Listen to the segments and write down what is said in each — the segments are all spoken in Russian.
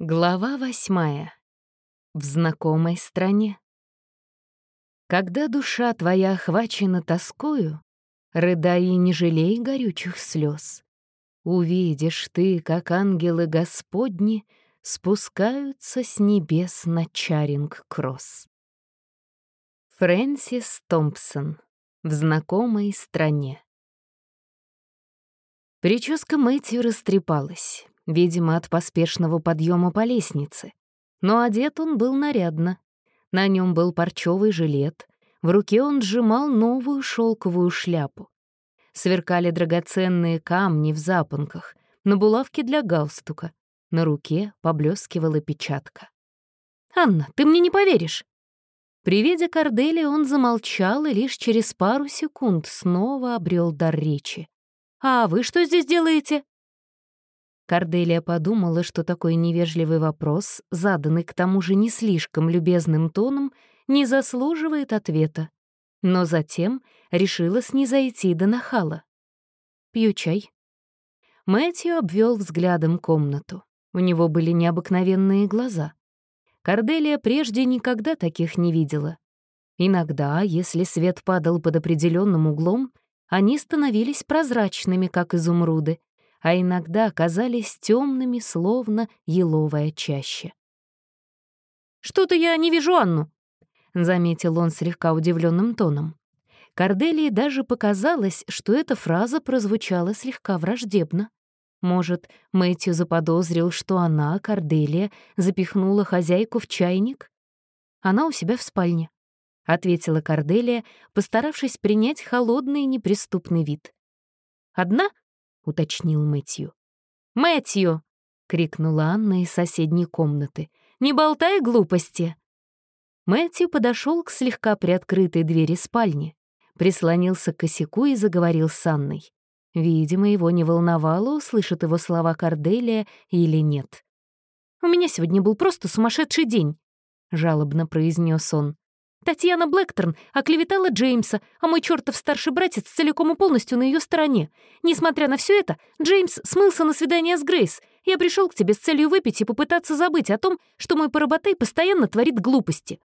Глава восьмая. В знакомой стране. Когда душа твоя охвачена тоскою, Рыдай и не жалей горючих слез. Увидишь ты, как ангелы Господни Спускаются с небес на Чаринг-Кросс. Фрэнсис Томпсон. В знакомой стране. Прическа Мэтью растрепалась видимо, от поспешного подъема по лестнице. Но одет он был нарядно. На нем был парчевый жилет, в руке он сжимал новую шелковую шляпу. Сверкали драгоценные камни в запонках, на булавке для галстука. На руке поблескивала печатка. «Анна, ты мне не поверишь!» При виде Кордели он замолчал и лишь через пару секунд снова обрел дар речи. «А вы что здесь делаете?» Корделия подумала, что такой невежливый вопрос, заданный к тому же не слишком любезным тоном, не заслуживает ответа. Но затем решила снизойти до нахала. «Пью чай». Мэтью обвел взглядом комнату. У него были необыкновенные глаза. Корделия прежде никогда таких не видела. Иногда, если свет падал под определенным углом, они становились прозрачными, как изумруды, а иногда казались темными, словно еловая чаще. «Что-то я не вижу Анну», — заметил он слегка удивленным тоном. Корделии даже показалось, что эта фраза прозвучала слегка враждебно. Может, Мэтью заподозрил, что она, Корделия, запихнула хозяйку в чайник? Она у себя в спальне, — ответила Корделия, постаравшись принять холодный неприступный вид. «Одна?» Уточнил Мэтью. «Мэтью!» — крикнула Анна из соседней комнаты. «Не болтай глупости!» Мэтью подошел к слегка приоткрытой двери спальни, прислонился к косяку и заговорил с Анной. Видимо, его не волновало, услышат его слова Корделия или нет. «У меня сегодня был просто сумасшедший день», — жалобно произнес он. Татьяна Блэкторн оклеветала Джеймса, а мой чертов старший братец целиком и полностью на ее стороне. Несмотря на все это, Джеймс смылся на свидание с Грейс. Я пришел к тебе с целью выпить и попытаться забыть о том, что мой поработай постоянно творит глупости.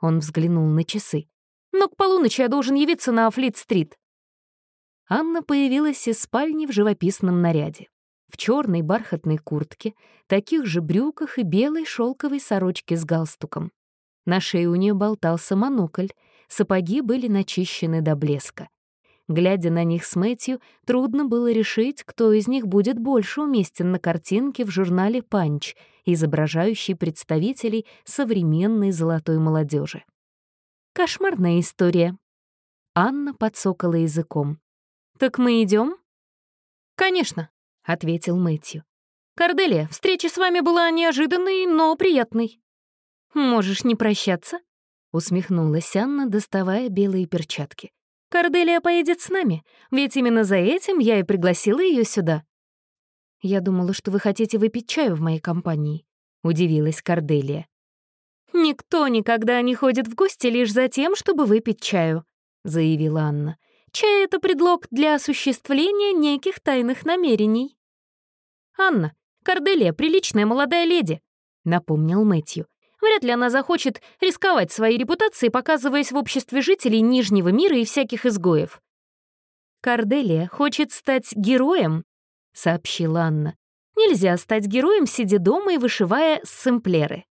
Он взглянул на часы. Но к полуночи я должен явиться на Флит-стрит. Анна появилась из спальни в живописном наряде. В черной бархатной куртке, таких же брюках и белой шелковой сорочке с галстуком. На шее у нее болтался монокль, сапоги были начищены до блеска. Глядя на них с Мэтью, трудно было решить, кто из них будет больше уместен на картинке в журнале «Панч», изображающей представителей современной золотой молодежи. Кошмарная история. Анна подсокала языком. «Так мы идем? «Конечно», — ответил Мэтью. «Корделия, встреча с вами была неожиданной, но приятной. «Можешь не прощаться?» — усмехнулась Анна, доставая белые перчатки. «Корделия поедет с нами, ведь именно за этим я и пригласила ее сюда». «Я думала, что вы хотите выпить чаю в моей компании», — удивилась Корделия. «Никто никогда не ходит в гости лишь за тем, чтобы выпить чаю», — заявила Анна. «Чай — это предлог для осуществления неких тайных намерений». «Анна, Корделия — приличная молодая леди», — напомнил Мэтью. Вряд ли она захочет рисковать своей репутацией, показываясь в обществе жителей Нижнего мира и всяких изгоев. «Корделия хочет стать героем», — сообщила Анна. «Нельзя стать героем, сидя дома и вышивая сэмплеры».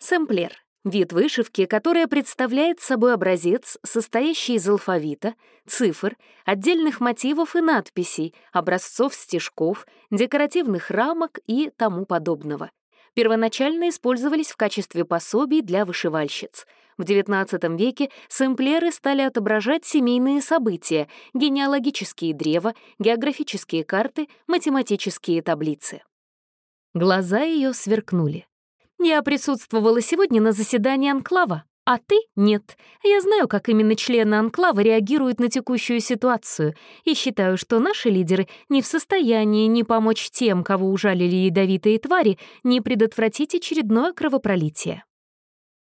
Сэмплер — вид вышивки, которая представляет собой образец, состоящий из алфавита, цифр, отдельных мотивов и надписей, образцов стежков, декоративных рамок и тому подобного первоначально использовались в качестве пособий для вышивальщиц. В XIX веке сэмплеры стали отображать семейные события, генеалогические древа, географические карты, математические таблицы. Глаза ее сверкнули. «Я присутствовала сегодня на заседании Анклава. А ты — нет. Я знаю, как именно члены Анклава реагируют на текущую ситуацию, и считаю, что наши лидеры не в состоянии ни помочь тем, кого ужалили ядовитые твари, ни предотвратить очередное кровопролитие.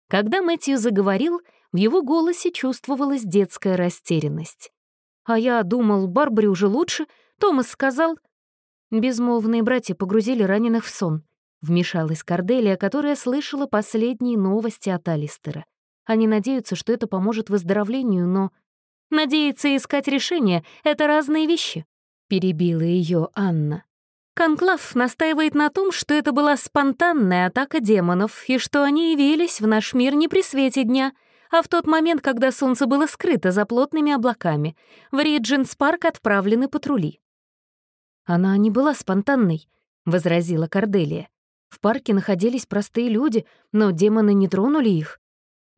Когда Мэтью заговорил, в его голосе чувствовалась детская растерянность. «А я думал, Барбаре уже лучше», — Томас сказал. Безмолвные братья погрузили раненых в сон. — вмешалась Корделия, которая слышала последние новости от Алистера. Они надеются, что это поможет выздоровлению, но... Надеяться и искать решение — это разные вещи, — перебила ее Анна. Конклав настаивает на том, что это была спонтанная атака демонов и что они явились в наш мир не при свете дня, а в тот момент, когда солнце было скрыто за плотными облаками. В Риджинс-парк отправлены патрули. «Она не была спонтанной», — возразила Корделия. «В парке находились простые люди, но демоны не тронули их.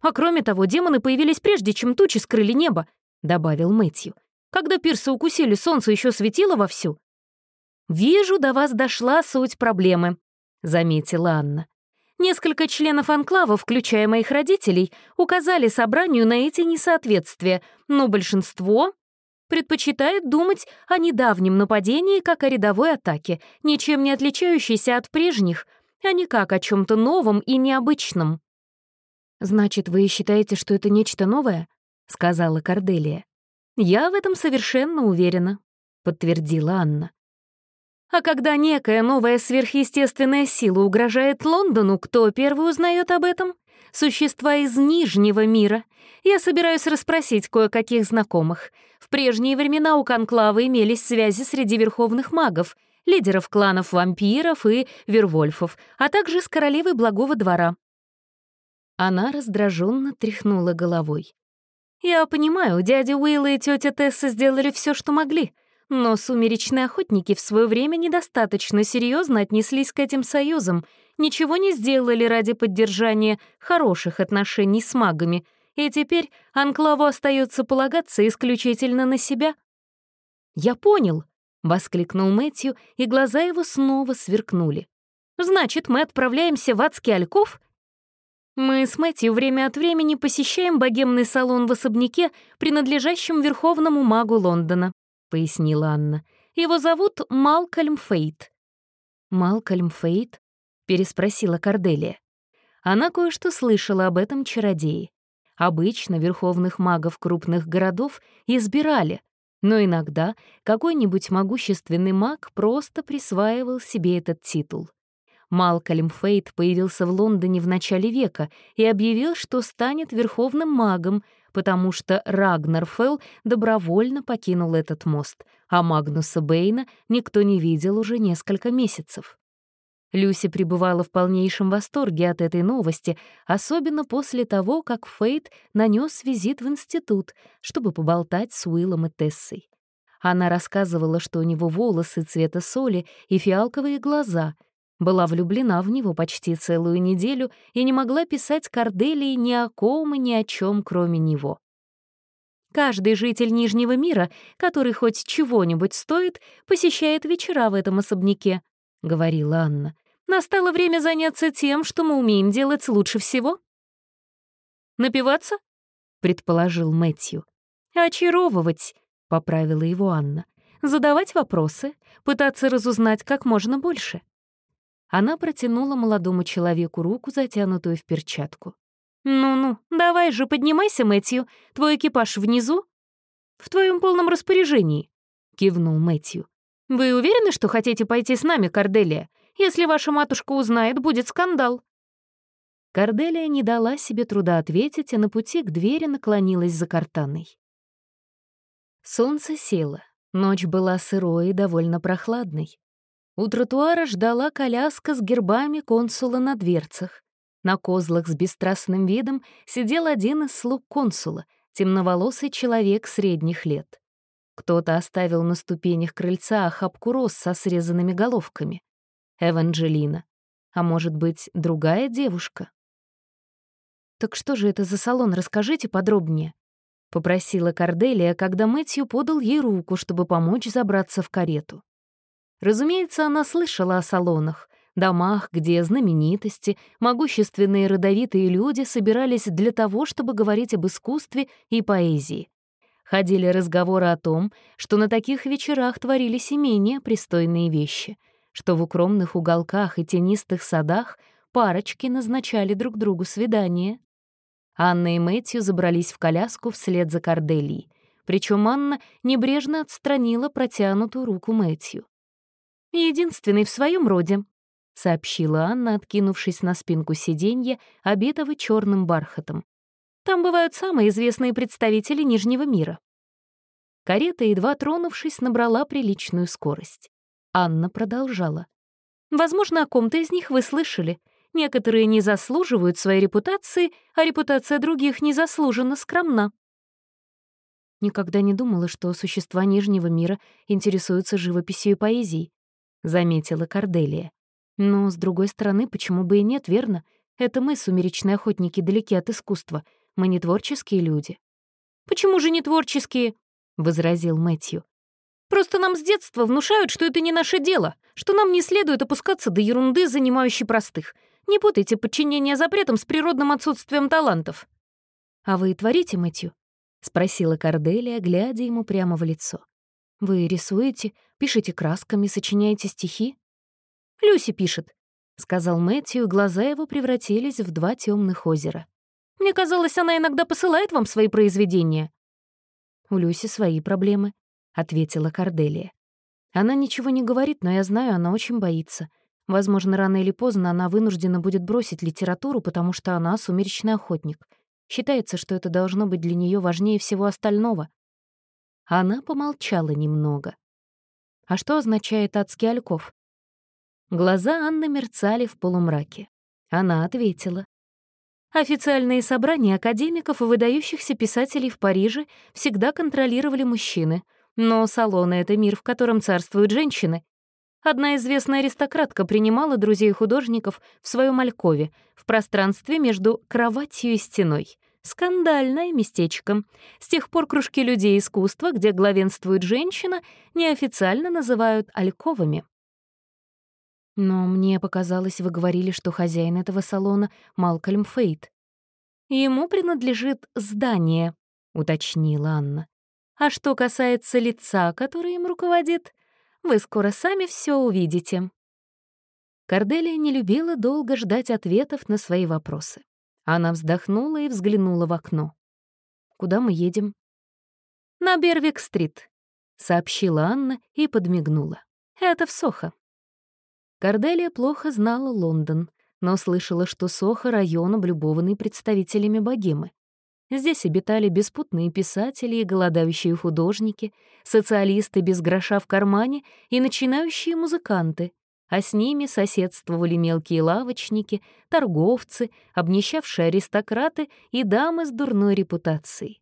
А кроме того, демоны появились прежде, чем тучи скрыли небо», — добавил Мэтью. «Когда пирсы укусили, солнце еще светило вовсю». «Вижу, до вас дошла суть проблемы», — заметила Анна. Несколько членов анклава, включая моих родителей, указали собранию на эти несоответствия, но большинство предпочитает думать о недавнем нападении как о рядовой атаке, ничем не отличающейся от прежних, а не как о чем то новом и необычном. «Значит, вы считаете, что это нечто новое?» — сказала Корделия. «Я в этом совершенно уверена», — подтвердила Анна. А когда некая новая сверхъестественная сила угрожает Лондону, кто первый узнает об этом? Существа из Нижнего мира. Я собираюсь расспросить кое-каких знакомых. В прежние времена у Конклава имелись связи среди верховных магов, лидеров кланов вампиров и вервольфов, а также с королевой Благого двора. Она раздраженно тряхнула головой. «Я понимаю, дядя Уилл и тетя Тесса сделали все, что могли. Но сумеречные охотники в свое время недостаточно серьезно отнеслись к этим союзам, ничего не сделали ради поддержания хороших отношений с магами, и теперь Анклаву остается полагаться исключительно на себя. «Я понял», — воскликнул Мэтью, и глаза его снова сверкнули. «Значит, мы отправляемся в адский альков?» Мы с Мэтью время от времени посещаем богемный салон в особняке, принадлежащем верховному магу Лондона пояснила Анна. «Его зовут Малкольм Фейт». «Малкольм Фейт?» — переспросила Корделия. Она кое-что слышала об этом чародее. Обычно верховных магов крупных городов избирали, но иногда какой-нибудь могущественный маг просто присваивал себе этот титул. Малкольм Фейт появился в Лондоне в начале века и объявил, что станет верховным магом, потому что Рагнар Фелл добровольно покинул этот мост, а Магнуса Бэйна никто не видел уже несколько месяцев. Люси пребывала в полнейшем восторге от этой новости, особенно после того, как Фейт нанес визит в институт, чтобы поболтать с Уиллом и Тессой. Она рассказывала, что у него волосы цвета соли и фиалковые глаза — была влюблена в него почти целую неделю и не могла писать Корделии ни о ком и ни о чем, кроме него. Каждый житель Нижнего мира, который хоть чего-нибудь стоит, посещает вечера в этом особняке, — говорила Анна. Настало время заняться тем, что мы умеем делать лучше всего. «Напиваться?» — предположил Мэтью. «Очаровывать», — поправила его Анна. «Задавать вопросы, пытаться разузнать как можно больше». Она протянула молодому человеку руку, затянутую в перчатку. «Ну-ну, давай же, поднимайся, Мэтью. Твой экипаж внизу?» «В твоем полном распоряжении», — кивнул Мэтью. «Вы уверены, что хотите пойти с нами, Корделия? Если ваша матушка узнает, будет скандал». Корделия не дала себе труда ответить, и на пути к двери наклонилась за картаной. Солнце село, ночь была сырой и довольно прохладной. У тротуара ждала коляска с гербами консула на дверцах. На козлах с бесстрастным видом сидел один из слуг консула, темноволосый человек средних лет. Кто-то оставил на ступенях крыльца охапку роз со срезанными головками. Эванжелина. А может быть, другая девушка? «Так что же это за салон, расскажите подробнее», — попросила Корделия, когда Мэтью подал ей руку, чтобы помочь забраться в карету. Разумеется, она слышала о салонах, домах, где знаменитости, могущественные родовитые люди собирались для того, чтобы говорить об искусстве и поэзии. Ходили разговоры о том, что на таких вечерах творились и менее пристойные вещи, что в укромных уголках и тенистых садах парочки назначали друг другу свидания. Анна и Мэтью забрались в коляску вслед за Корделией, причем Анна небрежно отстранила протянутую руку Мэтью единственный в своем роде», — сообщила Анна, откинувшись на спинку сиденья, обитого черным бархатом. «Там бывают самые известные представители Нижнего мира». Карета, едва тронувшись, набрала приличную скорость. Анна продолжала. «Возможно, о ком-то из них вы слышали. Некоторые не заслуживают своей репутации, а репутация других незаслуженно скромна». Никогда не думала, что существа Нижнего мира интересуются живописью и поэзией, — заметила Корделия. Но, с другой стороны, почему бы и нет, верно? Это мы, сумеречные охотники, далеки от искусства. Мы не творческие люди. «Почему же не творческие?» — возразил Мэтью. «Просто нам с детства внушают, что это не наше дело, что нам не следует опускаться до ерунды, занимающей простых. Не путайте подчинение запретам с природным отсутствием талантов». «А вы творите, Мэтью?» — спросила Корделия, глядя ему прямо в лицо. «Вы рисуете, пишете красками, сочиняете стихи?» «Люси пишет», — сказал Мэтью, глаза его превратились в два темных озера. «Мне казалось, она иногда посылает вам свои произведения». «У Люси свои проблемы», — ответила Корделия. «Она ничего не говорит, но я знаю, она очень боится. Возможно, рано или поздно она вынуждена будет бросить литературу, потому что она сумеречный охотник. Считается, что это должно быть для нее важнее всего остального. Она помолчала немного. А что означает адский ольков? Глаза Анны мерцали в полумраке. Она ответила. Официальные собрания академиков и выдающихся писателей в Париже всегда контролировали мужчины, но салоны — это мир, в котором царствуют женщины. Одна известная аристократка принимала друзей художников в своем алькове, в пространстве между кроватью и стеной. Скандальное местечко. С тех пор кружки людей искусства, где главенствует женщина, неофициально называют альковами. Но мне показалось, вы говорили, что хозяин этого салона — Малкольм Фейт. Ему принадлежит здание, — уточнила Анна. А что касается лица, которое им руководит, вы скоро сами все увидите. Корделия не любила долго ждать ответов на свои вопросы. Она вздохнула и взглянула в окно. «Куда мы едем?» «На Бервик-стрит», — сообщила Анна и подмигнула. «Это в Сохо». Корделия плохо знала Лондон, но слышала, что Сохо — район, облюбованный представителями богемы. Здесь обитали беспутные писатели и голодающие художники, социалисты без гроша в кармане и начинающие музыканты, а с ними соседствовали мелкие лавочники, торговцы, обнищавшие аристократы и дамы с дурной репутацией.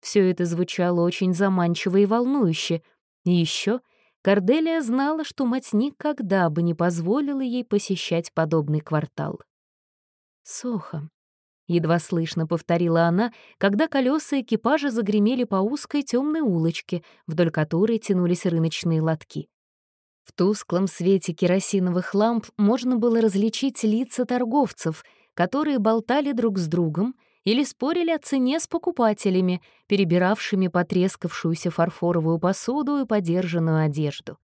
Все это звучало очень заманчиво и волнующе. И еще Корделия знала, что мать никогда бы не позволила ей посещать подобный квартал. «Сохо», — едва слышно повторила она, когда колеса экипажа загремели по узкой темной улочке, вдоль которой тянулись рыночные лотки. В тусклом свете керосиновых ламп можно было различить лица торговцев, которые болтали друг с другом или спорили о цене с покупателями, перебиравшими потрескавшуюся фарфоровую посуду и подержанную одежду.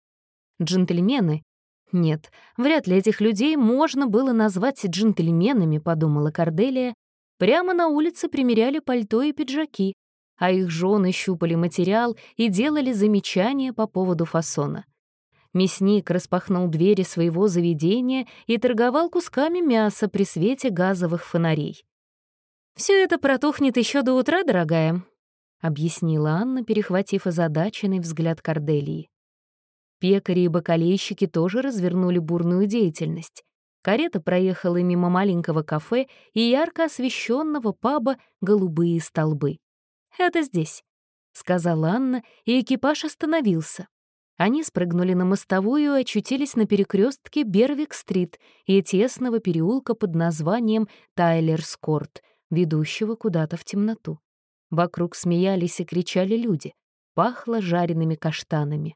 Джентльмены нет, вряд ли этих людей можно было назвать джентльменами, подумала Корделия. Прямо на улице примеряли пальто и пиджаки, а их жены щупали материал и делали замечания по поводу фасона. Мясник распахнул двери своего заведения и торговал кусками мяса при свете газовых фонарей. Все это протухнет еще до утра, дорогая», — объяснила Анна, перехватив озадаченный взгляд Корделии. Пекари и бакалейщики тоже развернули бурную деятельность. Карета проехала мимо маленького кафе и ярко освещенного паба «Голубые столбы». «Это здесь», — сказала Анна, и экипаж остановился. Они спрыгнули на мостовую и очутились на перекрестке Бервик-стрит и тесного переулка под названием Тайлерскорт, ведущего куда-то в темноту. Вокруг смеялись и кричали люди. Пахло жареными каштанами.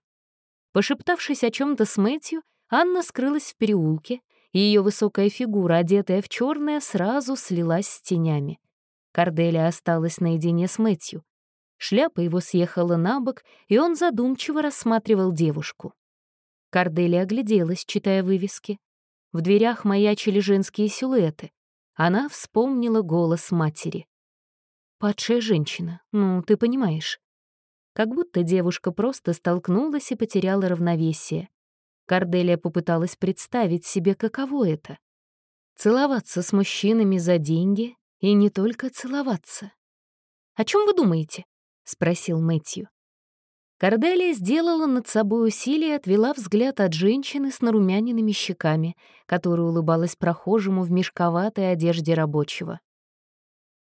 Пошептавшись о чем то с Мэтью, Анна скрылась в переулке, и ее высокая фигура, одетая в черное, сразу слилась с тенями. Корделия осталась наедине с Мэтью. Шляпа его съехала на бок, и он задумчиво рассматривал девушку. Корделия огляделась, читая вывески. В дверях маячили женские силуэты. Она вспомнила голос матери. «Падшая женщина, ну, ты понимаешь». Как будто девушка просто столкнулась и потеряла равновесие. Корделия попыталась представить себе, каково это — целоваться с мужчинами за деньги и не только целоваться. «О чем вы думаете?» — спросил Мэтью. Корделия сделала над собой усилие и отвела взгляд от женщины с нарумяненными щеками, которая улыбалась прохожему в мешковатой одежде рабочего.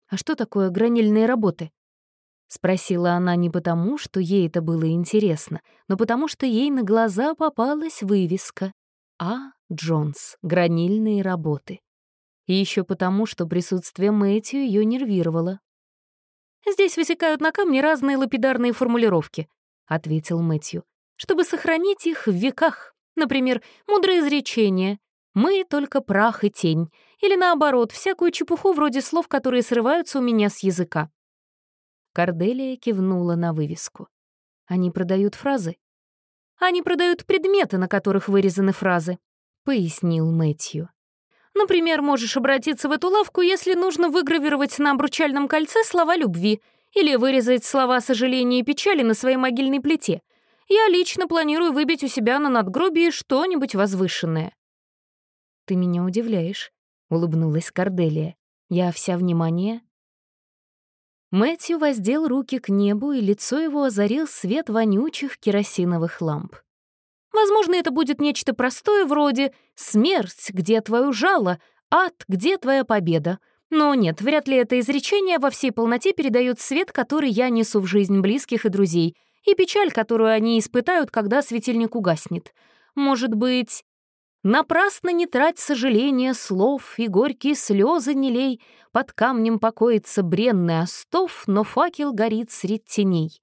«А что такое гранильные работы?» — спросила она не потому, что ей это было интересно, но потому что ей на глаза попалась вывеска «А. Джонс. Гранильные работы». И еще потому, что присутствие Мэтью ее нервировало. «Здесь высекают на камне разные лапидарные формулировки», — ответил Мэтью, «чтобы сохранить их в веках. Например, мудрое изречение «Мы только прах и тень», или наоборот, всякую чепуху вроде слов, которые срываются у меня с языка. Корделия кивнула на вывеску. «Они продают фразы?» «Они продают предметы, на которых вырезаны фразы», — пояснил Мэтью. «Например, можешь обратиться в эту лавку, если нужно выгравировать на обручальном кольце слова любви — или вырезать слова сожаления и печали на своей могильной плите. Я лично планирую выбить у себя на надгробии что-нибудь возвышенное». «Ты меня удивляешь», — улыбнулась Корделия. «Я вся внимание». Мэтью воздел руки к небу, и лицо его озарил свет вонючих керосиновых ламп. «Возможно, это будет нечто простое вроде «Смерть, где твое жало? Ад, где твоя победа?» Но нет, вряд ли это изречение во всей полноте передает свет, который я несу в жизнь близких и друзей, и печаль, которую они испытают, когда светильник угаснет. Может быть... Напрасно не трать сожаления слов и горькие слезы не лей, под камнем покоится бренный остов, но факел горит средь теней.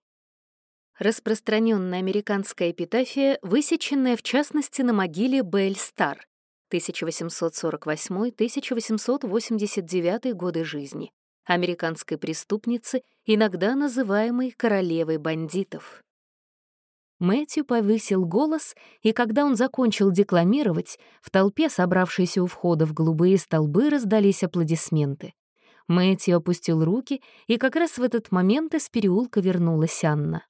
Распространенная американская эпитафия, высеченная в частности на могиле Белль Стар, 1848-1889 годы жизни, американской преступницы, иногда называемой королевой бандитов. Мэтью повысил голос, и когда он закончил декламировать, в толпе, собравшейся у входа в голубые столбы, раздались аплодисменты. Мэтью опустил руки, и как раз в этот момент из переулка вернулась Анна.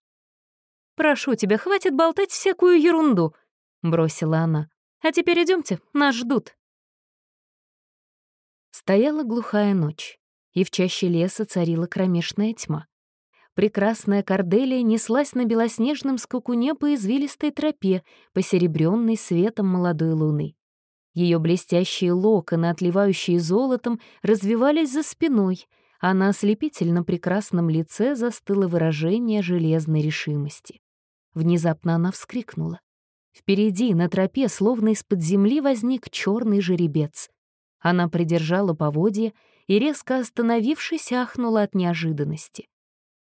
«Прошу тебя, хватит болтать всякую ерунду», — бросила она. А теперь идемте, нас ждут». Стояла глухая ночь, и в чаще леса царила кромешная тьма. Прекрасная Корделия неслась на белоснежном скакуне по извилистой тропе, посеребренной светом молодой луны. Ее блестящие локоны, отливающие золотом, развивались за спиной, а на ослепительно прекрасном лице застыло выражение железной решимости. Внезапно она вскрикнула. Впереди, на тропе, словно из-под земли, возник черный жеребец. Она придержала поводья и, резко остановившись, ахнула от неожиданности.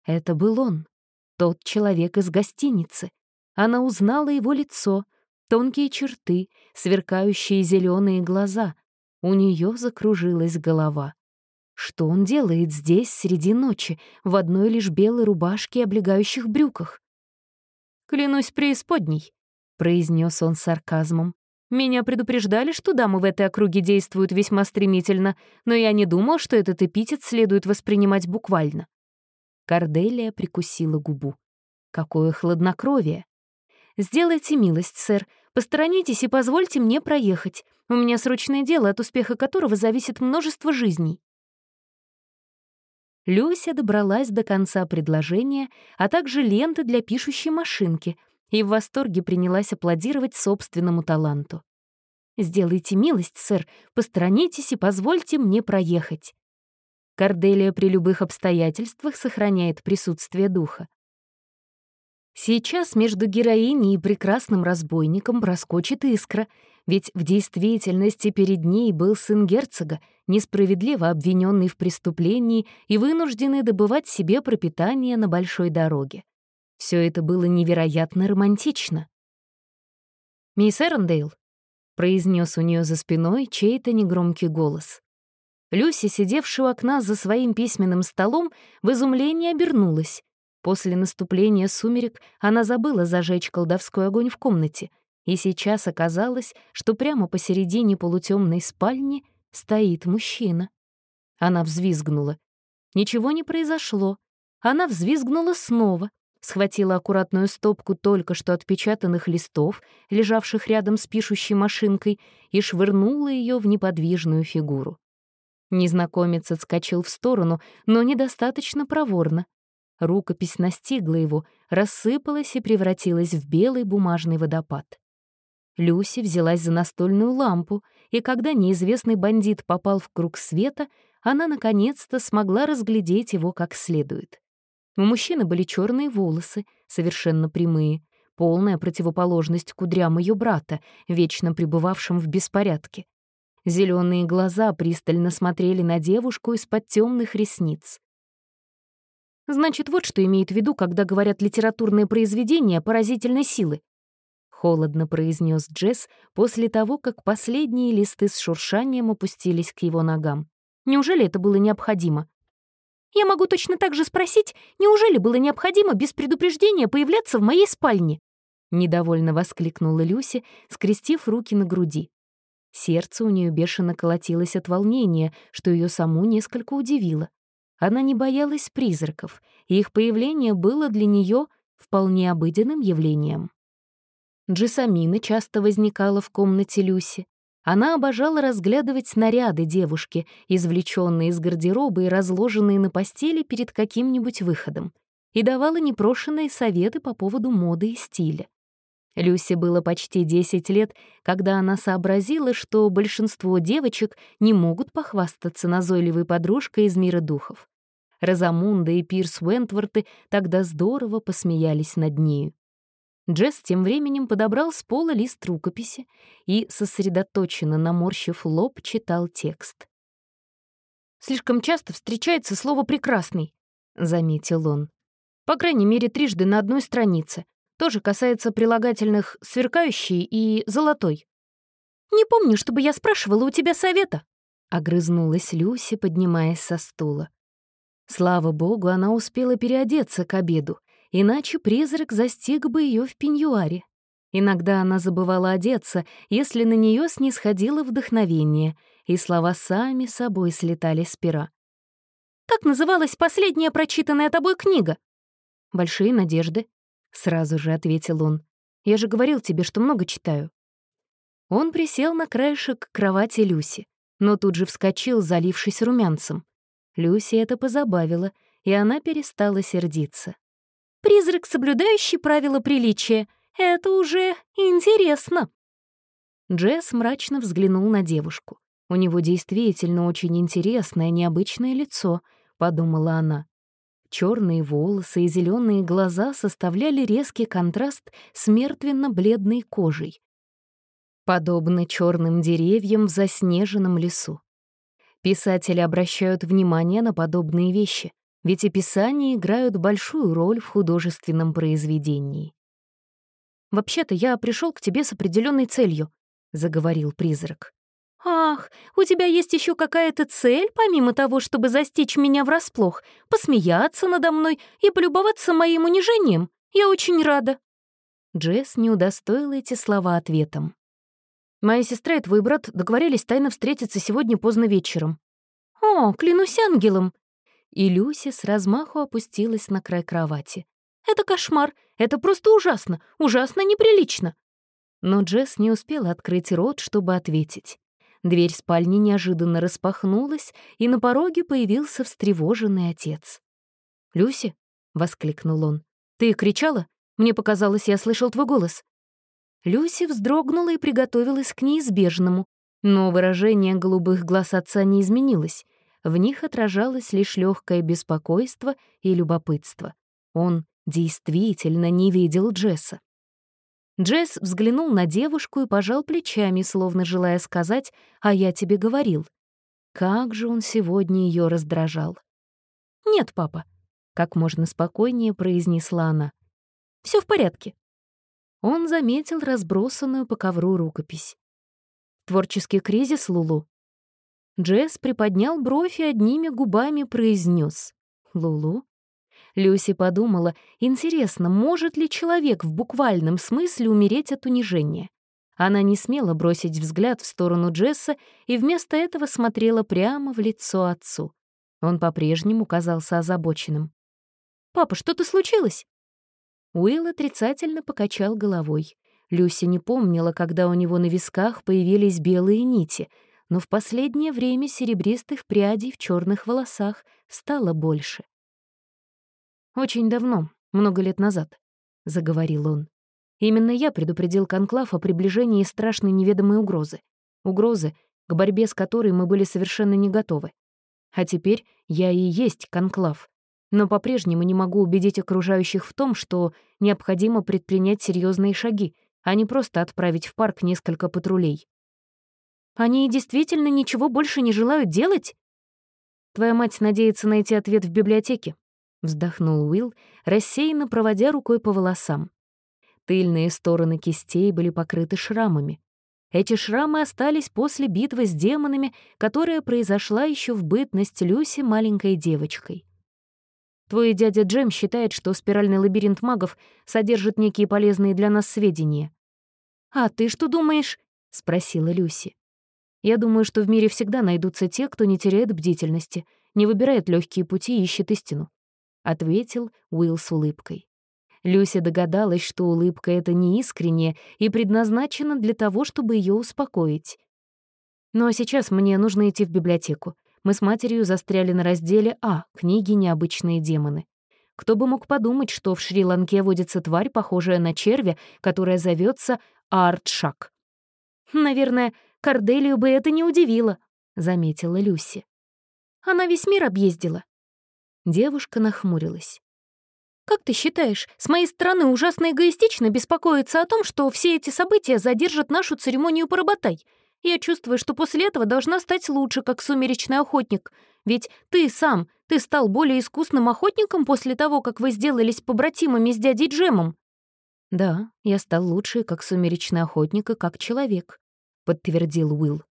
Это был он, тот человек из гостиницы. Она узнала его лицо, тонкие черты, сверкающие зеленые глаза. У нее закружилась голова. Что он делает здесь среди ночи, в одной лишь белой рубашке и облегающих брюках? «Клянусь преисподней», произнес он с сарказмом. «Меня предупреждали, что дамы в этой округе действуют весьма стремительно, но я не думал, что этот эпитет следует воспринимать буквально». Корделия прикусила губу. «Какое хладнокровие!» «Сделайте милость, сэр. Посторонитесь и позвольте мне проехать. У меня срочное дело, от успеха которого зависит множество жизней». Люся добралась до конца предложения, а также ленты для пишущей машинки — и в восторге принялась аплодировать собственному таланту. «Сделайте милость, сэр, посторонитесь и позвольте мне проехать». Корделия при любых обстоятельствах сохраняет присутствие духа. Сейчас между героиней и прекрасным разбойником проскочит искра, ведь в действительности перед ней был сын герцога, несправедливо обвиненный в преступлении и вынужденный добывать себе пропитание на большой дороге. Все это было невероятно романтично. «Мисс Эрндейл», — произнес у нее за спиной чей-то негромкий голос. Люси, сидевшая у окна за своим письменным столом, в изумлении обернулась. После наступления сумерек она забыла зажечь колдовской огонь в комнате, и сейчас оказалось, что прямо посередине полутемной спальни стоит мужчина. Она взвизгнула. Ничего не произошло. Она взвизгнула снова, схватила аккуратную стопку только что отпечатанных листов, лежавших рядом с пишущей машинкой, и швырнула ее в неподвижную фигуру. Незнакомец отскочил в сторону, но недостаточно проворно. Рукопись настигла его, рассыпалась и превратилась в белый бумажный водопад. Люси взялась за настольную лампу, и когда неизвестный бандит попал в круг света, она наконец-то смогла разглядеть его как следует. У мужчины были черные волосы, совершенно прямые, полная противоположность кудрям ее брата, вечно пребывавшим в беспорядке. Зеленые глаза пристально смотрели на девушку из-под темных ресниц. Значит, вот что имеет в виду, когда говорят литературные произведения поразительной силы. Холодно произнес Джесс после того, как последние листы с шуршанием опустились к его ногам. Неужели это было необходимо? Я могу точно так же спросить, неужели было необходимо без предупреждения появляться в моей спальне? Недовольно воскликнула Люси, скрестив руки на груди. Сердце у нее бешено колотилось от волнения, что ее саму несколько удивило. Она не боялась призраков, и их появление было для нее вполне обыденным явлением. Джессамина часто возникала в комнате Люси. Она обожала разглядывать снаряды девушки, извлеченные из гардероба и разложенные на постели перед каким-нибудь выходом, и давала непрошенные советы по поводу моды и стиля. Люсе было почти 10 лет, когда она сообразила, что большинство девочек не могут похвастаться назойливой подружкой из мира духов. Розамунда и Пирс Уэнтворты тогда здорово посмеялись над нею. Джесс тем временем подобрал с пола лист рукописи и, сосредоточенно наморщив лоб, читал текст. «Слишком часто встречается слово «прекрасный», — заметил он. «По крайней мере, трижды на одной странице. Тоже касается прилагательных «сверкающий» и «золотой». «Не помню, чтобы я спрашивала у тебя совета», — огрызнулась Люси, поднимаясь со стула. Слава богу, она успела переодеться к обеду, иначе призрак застиг бы ее в пеньюаре. Иногда она забывала одеться, если на нее снисходило вдохновение, и слова сами собой слетали с пера. «Как называлась последняя прочитанная тобой книга?» «Большие надежды», — сразу же ответил он. «Я же говорил тебе, что много читаю». Он присел на краешек кровати Люси, но тут же вскочил, залившись румянцем. Люси это позабавило, и она перестала сердиться. «Призрак, соблюдающий правила приличия. Это уже интересно». Джесс мрачно взглянул на девушку. «У него действительно очень интересное, необычное лицо», — подумала она. Черные волосы и зеленые глаза составляли резкий контраст с мертвенно-бледной кожей. Подобно черным деревьям в заснеженном лесу. Писатели обращают внимание на подобные вещи, ведь описания играют большую роль в художественном произведении. «Вообще-то я пришел к тебе с определенной целью», — заговорил призрак. «Ах, у тебя есть еще какая-то цель, помимо того, чтобы застичь меня врасплох, посмеяться надо мной и полюбоваться моим унижением? Я очень рада». Джесс не удостоила эти слова ответом. «Моя сестра и твой брат договорились тайно встретиться сегодня поздно вечером». «О, клянусь ангелом!» И Люси с размаху опустилась на край кровати. «Это кошмар! Это просто ужасно! Ужасно неприлично!» Но Джесс не успела открыть рот, чтобы ответить. Дверь спальни неожиданно распахнулась, и на пороге появился встревоженный отец. «Люси?» — воскликнул он. «Ты кричала? Мне показалось, я слышал твой голос». Люси вздрогнула и приготовилась к неизбежному, но выражение голубых глаз отца не изменилось. В них отражалось лишь легкое беспокойство и любопытство. Он действительно не видел Джесса. Джесс взглянул на девушку и пожал плечами, словно желая сказать «А я тебе говорил». Как же он сегодня ее раздражал. «Нет, папа», — как можно спокойнее произнесла она. Все в порядке». Он заметил разбросанную по ковру рукопись. «Творческий кризис, Лулу?» Джесс приподнял бровь и одними губами произнес: «Лулу?» Люси подумала, интересно, может ли человек в буквальном смысле умереть от унижения? Она не смела бросить взгляд в сторону Джесса и вместо этого смотрела прямо в лицо отцу. Он по-прежнему казался озабоченным. «Папа, что-то случилось?» Уилл отрицательно покачал головой. Люси не помнила, когда у него на висках появились белые нити, но в последнее время серебристых прядей в черных волосах стало больше. «Очень давно, много лет назад», — заговорил он. «Именно я предупредил Конклав о приближении страшной неведомой угрозы. Угрозы, к борьбе с которой мы были совершенно не готовы. А теперь я и есть Конклав, но по-прежнему не могу убедить окружающих в том, что необходимо предпринять серьезные шаги, а не просто отправить в парк несколько патрулей. Они действительно ничего больше не желают делать? Твоя мать надеется найти ответ в библиотеке, вздохнул Уилл, рассеянно проводя рукой по волосам. Тыльные стороны кистей были покрыты шрамами. Эти шрамы остались после битвы с демонами, которая произошла еще в бытность Люси маленькой девочкой. Твой дядя Джем считает, что спиральный лабиринт магов содержит некие полезные для нас сведения. «А ты что думаешь?» — спросила Люси. «Я думаю, что в мире всегда найдутся те, кто не теряет бдительности, не выбирает легкие пути и ищет истину», — ответил Уилл с улыбкой. Люси догадалась, что улыбка эта неискренняя и предназначена для того, чтобы ее успокоить. «Ну а сейчас мне нужно идти в библиотеку мы с матерью застряли на разделе А «Книги «Необычные демоны». Кто бы мог подумать, что в Шри-Ланке водится тварь, похожая на червя, которая зовется Артшак. «Наверное, Корделию бы это не удивило», — заметила Люси. «Она весь мир объездила». Девушка нахмурилась. «Как ты считаешь, с моей стороны ужасно эгоистично беспокоиться о том, что все эти события задержат нашу церемонию поработай? Я чувствую, что после этого должна стать лучше, как сумеречный охотник. Ведь ты сам, ты стал более искусным охотником после того, как вы сделались побратимами с дядей Джемом. Да, я стал лучше, как сумеречный охотник и как человек, подтвердил Уилл.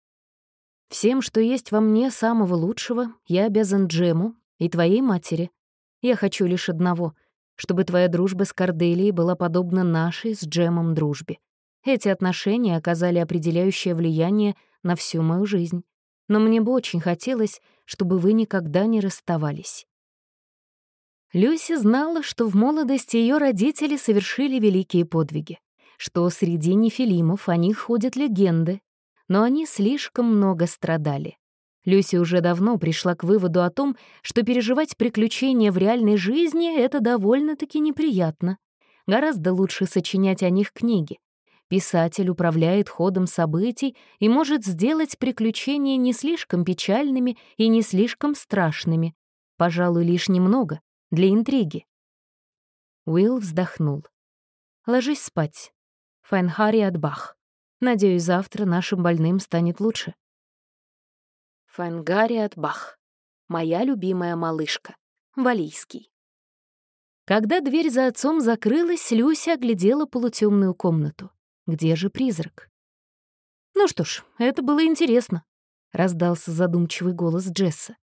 Всем, что есть во мне самого лучшего, я обязан Джему и твоей матери. Я хочу лишь одного — чтобы твоя дружба с Корделией была подобна нашей с Джемом дружбе. Эти отношения оказали определяющее влияние на всю мою жизнь. Но мне бы очень хотелось, чтобы вы никогда не расставались. Люси знала, что в молодости ее родители совершили великие подвиги, что среди нефилимов о них ходят легенды, но они слишком много страдали. Люси уже давно пришла к выводу о том, что переживать приключения в реальной жизни — это довольно-таки неприятно. Гораздо лучше сочинять о них книги, Писатель управляет ходом событий и может сделать приключения не слишком печальными и не слишком страшными, пожалуй, лишь немного, для интриги. Уилл вздохнул. «Ложись спать. Файнхари Адбах. Надеюсь, завтра нашим больным станет лучше». Файнгари Адбах. Моя любимая малышка. Валийский. Когда дверь за отцом закрылась, Люся оглядела полутемную комнату. Где же призрак? «Ну что ж, это было интересно», — раздался задумчивый голос Джесса.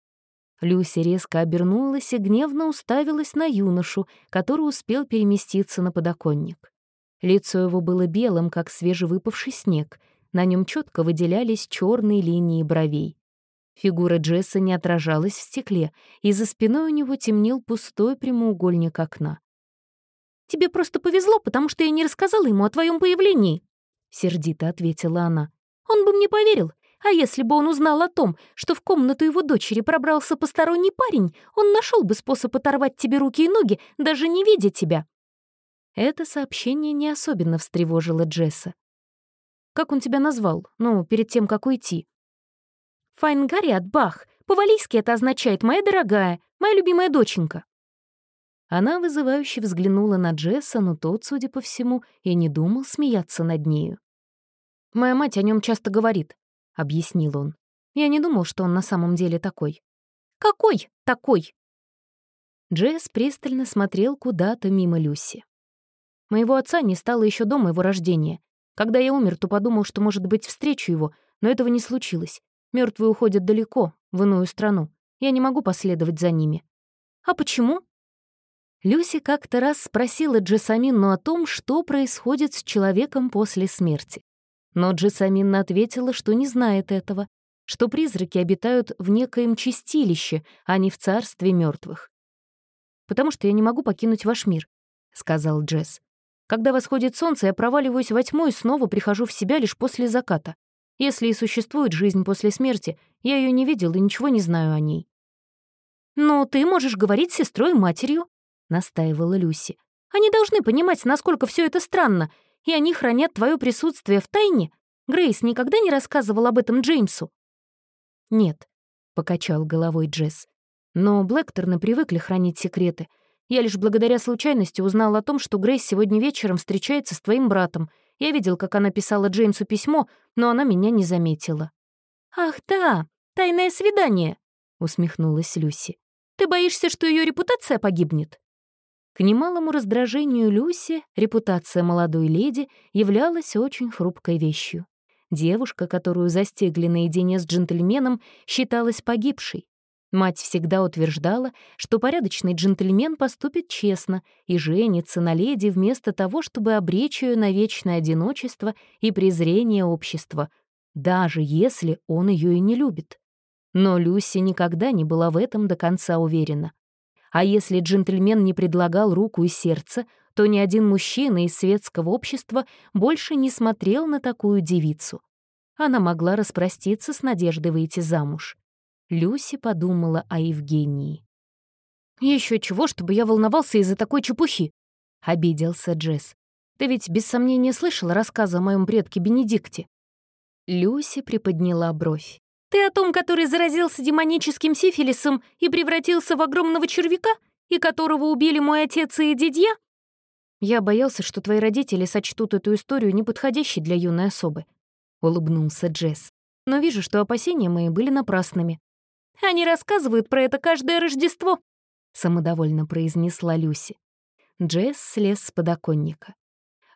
Люси резко обернулась и гневно уставилась на юношу, который успел переместиться на подоконник. Лицо его было белым, как свежевыпавший снег, на нем четко выделялись черные линии бровей. Фигура Джесса не отражалась в стекле, и за спиной у него темнел пустой прямоугольник окна. Тебе просто повезло, потому что я не рассказала ему о твоем появлении», — сердито ответила она. «Он бы мне поверил. А если бы он узнал о том, что в комнату его дочери пробрался посторонний парень, он нашел бы способ оторвать тебе руки и ноги, даже не видя тебя». Это сообщение не особенно встревожило Джесса. «Как он тебя назвал? Ну, перед тем, как уйти?» «Файнгариат Бах. По-валийски это означает «моя дорогая», «моя любимая доченька». Она вызывающе взглянула на Джесса, но тот, судя по всему, и не думал смеяться над нею. «Моя мать о нем часто говорит», — объяснил он. «Я не думал, что он на самом деле такой». «Какой такой?» Джесс пристально смотрел куда-то мимо Люси. «Моего отца не стало еще до моего рождения. Когда я умер, то подумал, что, может быть, встречу его, но этого не случилось. Мертвые уходят далеко, в иную страну. Я не могу последовать за ними». «А почему?» Люси как-то раз спросила Джессаминну о том, что происходит с человеком после смерти. Но Джессаминна ответила, что не знает этого, что призраки обитают в некоем чистилище, а не в царстве мертвых. «Потому что я не могу покинуть ваш мир», — сказал Джесс. «Когда восходит солнце, я проваливаюсь во тьму и снова прихожу в себя лишь после заката. Если и существует жизнь после смерти, я ее не видел и ничего не знаю о ней». «Но ты можешь говорить с сестрой и матерью», — настаивала Люси. «Они должны понимать, насколько все это странно, и они хранят твое присутствие в тайне. Грейс никогда не рассказывал об этом Джеймсу?» «Нет», — покачал головой Джесс. «Но Блэкторны привыкли хранить секреты. Я лишь благодаря случайности узнал о том, что Грейс сегодня вечером встречается с твоим братом. Я видел, как она писала Джеймсу письмо, но она меня не заметила». «Ах да, тайное свидание», — усмехнулась Люси. «Ты боишься, что ее репутация погибнет?» К немалому раздражению Люси репутация молодой леди являлась очень хрупкой вещью. Девушка, которую застигли наедине с джентльменом, считалась погибшей. Мать всегда утверждала, что порядочный джентльмен поступит честно и женится на леди вместо того, чтобы обречь ее на вечное одиночество и презрение общества, даже если он ее и не любит. Но Люси никогда не была в этом до конца уверена. А если джентльмен не предлагал руку и сердце, то ни один мужчина из светского общества больше не смотрел на такую девицу. Она могла распроститься с надеждой выйти замуж. Люси подумала о Евгении. Еще чего, чтобы я волновался из-за такой чепухи?» — обиделся Джесс. «Ты ведь без сомнения слышала рассказы о моем предке Бенедикте?» Люси приподняла бровь. Ты о том, который заразился демоническим сифилисом и превратился в огромного червяка, и которого убили мой отец и дядья? Я боялся, что твои родители сочтут эту историю неподходящей для юной особы, — улыбнулся Джесс. Но вижу, что опасения мои были напрасными. Они рассказывают про это каждое Рождество, — самодовольно произнесла Люси. Джесс слез с подоконника.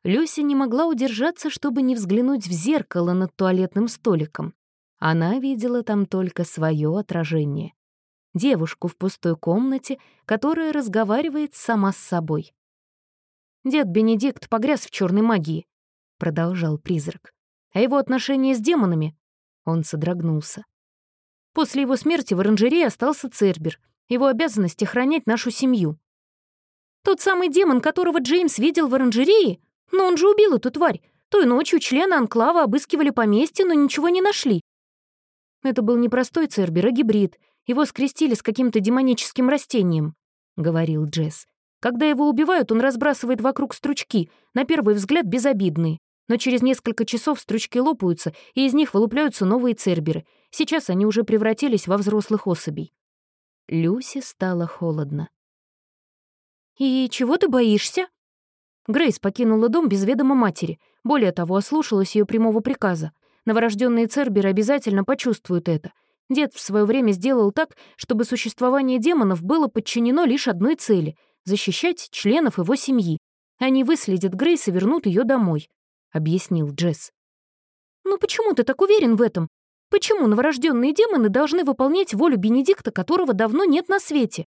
Люси не могла удержаться, чтобы не взглянуть в зеркало над туалетным столиком. Она видела там только свое отражение. Девушку в пустой комнате, которая разговаривает сама с собой. «Дед Бенедикт погряз в черной магии», — продолжал призрак. «А его отношения с демонами?» Он содрогнулся. После его смерти в оранжерее остался Цербер. Его обязанность — охранять нашу семью. «Тот самый демон, которого Джеймс видел в оранжерее? Но он же убил эту тварь. Той ночью члены Анклава обыскивали поместье, но ничего не нашли. Это был не простой цербер, а гибрид. Его скрестили с каким-то демоническим растением», — говорил Джесс. «Когда его убивают, он разбрасывает вокруг стручки, на первый взгляд безобидные. Но через несколько часов стручки лопаются, и из них вылупляются новые церберы. Сейчас они уже превратились во взрослых особей». Люси стало холодно. «И чего ты боишься?» Грейс покинула дом без ведома матери. Более того, ослушалась ее прямого приказа. Новорожденные церберы обязательно почувствуют это. Дед в свое время сделал так, чтобы существование демонов было подчинено лишь одной цели — защищать членов его семьи. Они выследят Грейс и вернут ее домой», — объяснил Джесс. «Ну почему ты так уверен в этом? Почему новорожденные демоны должны выполнять волю Бенедикта, которого давно нет на свете?»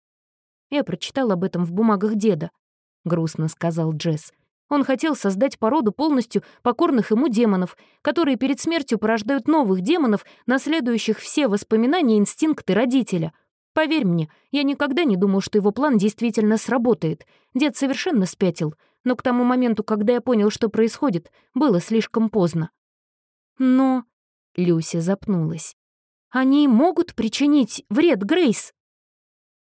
«Я прочитал об этом в бумагах деда», — грустно сказал Джесс. Он хотел создать породу полностью покорных ему демонов, которые перед смертью порождают новых демонов, наследующих все воспоминания и инстинкты родителя. Поверь мне, я никогда не думал, что его план действительно сработает. Дед совершенно спятил, но к тому моменту, когда я понял, что происходит, было слишком поздно. Но... Люся запнулась. «Они могут причинить вред Грейс?»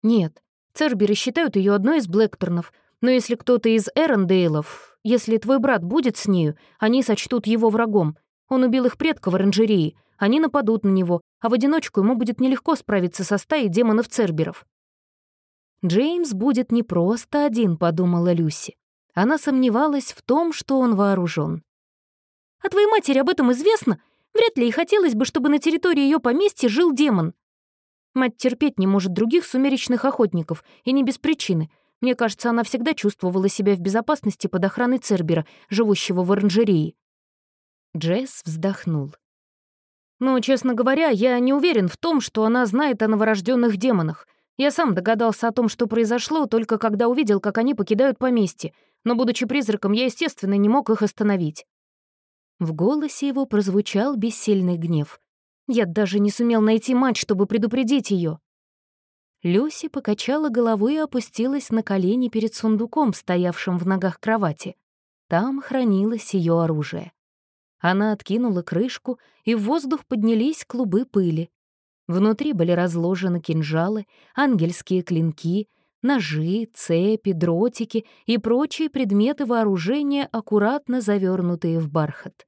«Нет, Церберы считают ее одной из Блэкторнов, но если кто-то из Эрондейлов, если твой брат будет с нею, они сочтут его врагом. Он убил их предка в оранжерее. Они нападут на него, а в одиночку ему будет нелегко справиться со стаей демонов-церберов. «Джеймс будет не просто один», — подумала Люси. Она сомневалась в том, что он вооружен. «А твоей матери об этом известно? Вряд ли ей хотелось бы, чтобы на территории ее поместья жил демон». Мать терпеть не может других сумеречных охотников, и не без причины — мне кажется, она всегда чувствовала себя в безопасности под охраной Цербера, живущего в оранжерее. Джесс вздохнул. «Ну, честно говоря, я не уверен в том, что она знает о новорожденных демонах. Я сам догадался о том, что произошло, только когда увидел, как они покидают поместье, но, будучи призраком, я, естественно, не мог их остановить». В голосе его прозвучал бессильный гнев. Я даже не сумел найти мать, чтобы предупредить ее. Люси покачала головой и опустилась на колени перед сундуком, стоявшим в ногах кровати. Там хранилось ее оружие. Она откинула крышку, и в воздух поднялись клубы пыли. Внутри были разложены кинжалы, ангельские клинки, ножи, цепи, дротики и прочие предметы вооружения, аккуратно завернутые в бархат.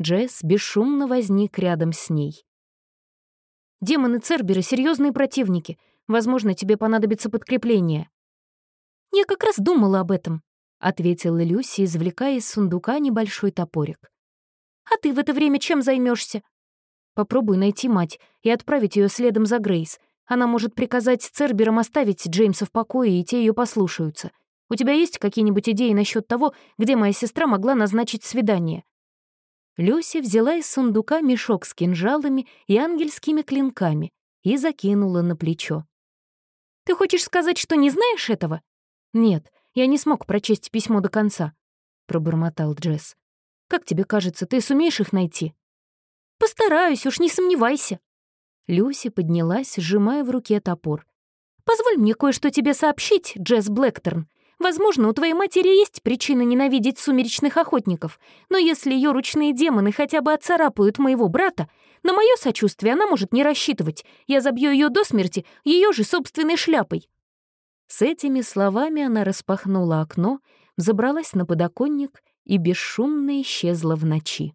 Джесс бесшумно возник рядом с ней. «Демоны Цербера — серьезные противники. Возможно, тебе понадобится подкрепление». «Я как раз думала об этом», — ответила Люси, извлекая из сундука небольшой топорик. «А ты в это время чем займешься? Попробуй найти мать и отправить ее следом за Грейс. Она может приказать Церберам оставить Джеймса в покое, и те ее послушаются. У тебя есть какие-нибудь идеи насчет того, где моя сестра могла назначить свидание?» Люси взяла из сундука мешок с кинжалами и ангельскими клинками и закинула на плечо. «Ты хочешь сказать, что не знаешь этого?» «Нет, я не смог прочесть письмо до конца», — пробормотал Джесс. «Как тебе кажется, ты сумеешь их найти?» «Постараюсь, уж не сомневайся». Люси поднялась, сжимая в руке топор. «Позволь мне кое-что тебе сообщить, Джесс Блэкторн. Возможно, у твоей матери есть причина ненавидеть сумеречных охотников, но если ее ручные демоны хотя бы отцарапают моего брата, на мое сочувствие она может не рассчитывать. Я забью ее до смерти ее же собственной шляпой». С этими словами она распахнула окно, забралась на подоконник и бесшумно исчезла в ночи.